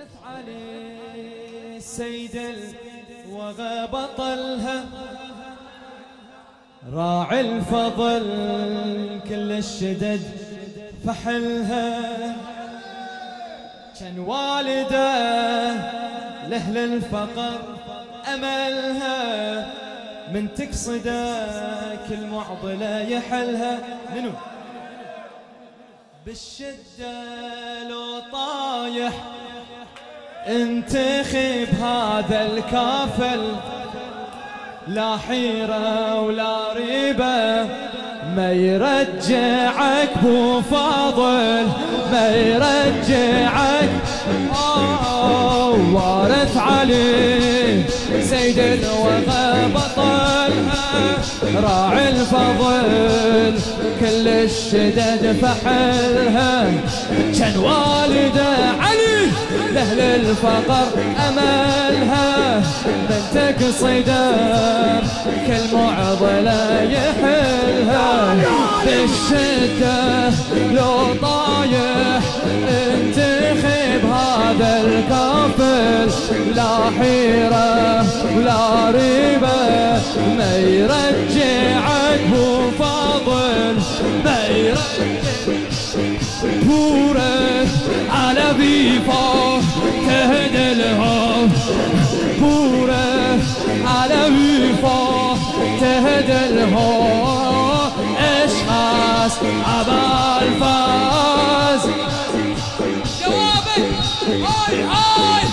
وارث علي السيد الوغى بطلها راعي الفضل كل الشدد فحلها. كان والده لأهل الفقر أملها. من تقصده كل معضلة يحلها. منو؟ بالشدة لو طايح انتخب هذا الكافل لا حيرة ولا ريبة. ما يرجعك بو فاضل ما يرجعك. آه وارث علي سيد الوغى بطلها راعي الفضل. كل الشدد فحلها. كان والده علي لأهل الفقر أملها. من تقصد كل معضلة يحلها. بالشدة لو طايح انتخب هذا الكافر. لا حيرة ولا ريبة ما هو. فاضل پورش علوی فاتح دلها پورش علوی فاتح دلها عشق است اول فاز جوابه آی آی!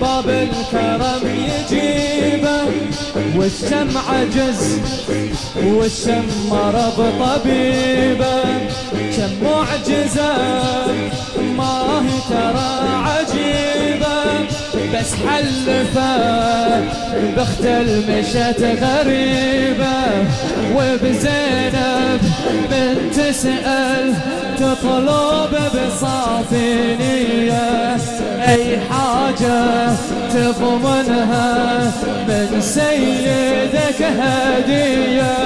باب الكرم يجيبه والشم عجز والشم مرض طبيبه كم معجزة ما هي ترى بس حلفه بخت المشت غريبة وبزينب من تسأل تطلب بصافي نية أي حاجة تضمنها من سيدك هدية؟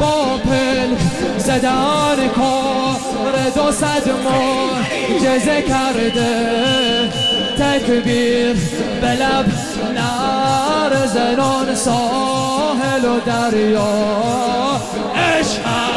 بوبل زداركو ردو صدمو تکبیر به لب زنان ساحل و دریا. عشق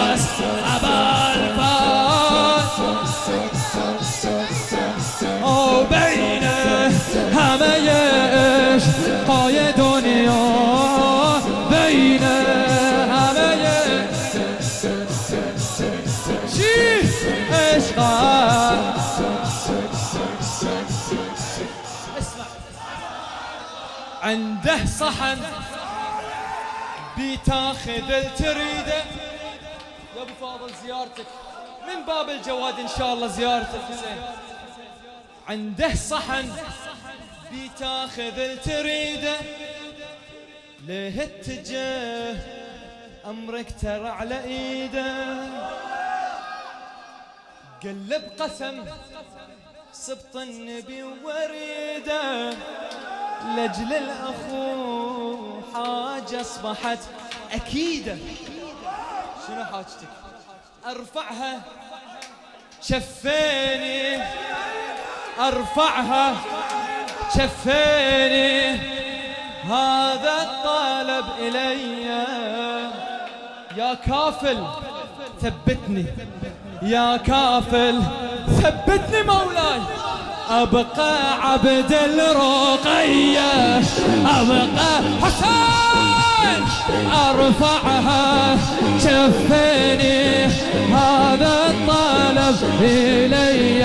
اسمع. عنده صحن بتاخذ التريده يا أبو فاضل زيارتك. من باب الجواد إن شاء الله زيارتك. زين عنده صحن بتاخذ التريده ليه اتجاه أمرك ترى على إيده؟ قلب قسم سبط النبي وريده. لاجل الأخو حاجة أصبحت أكيدة. شنو حاجتك؟ أرفعها. شفيني. أرفعها. شفيني. هذا الطلب إلي. يا كافل ثبتني. يا كافل. ثبتني مولاي. أبقى عبد الرقية. أبقى حسين. أرفعها. شفيني هذا الطلب إلي.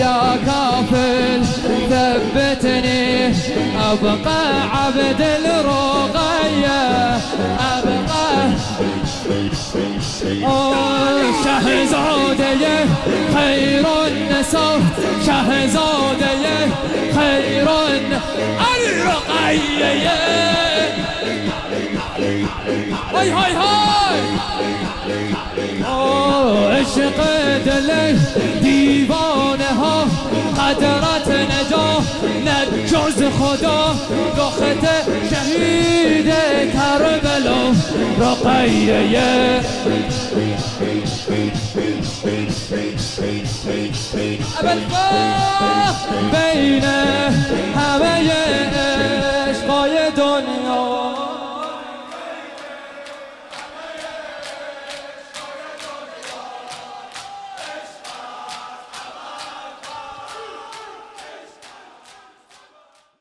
يا كافل ثبتني. أبقى عبد الرقية. أبقى. أوه، شهزاده خیر النسا شهزاده خیر الرقیه های های های. عشق دل دیوانه ها. قدرت نجا نه جز خدا. دخت شهید کربلا رقیه. Beyne.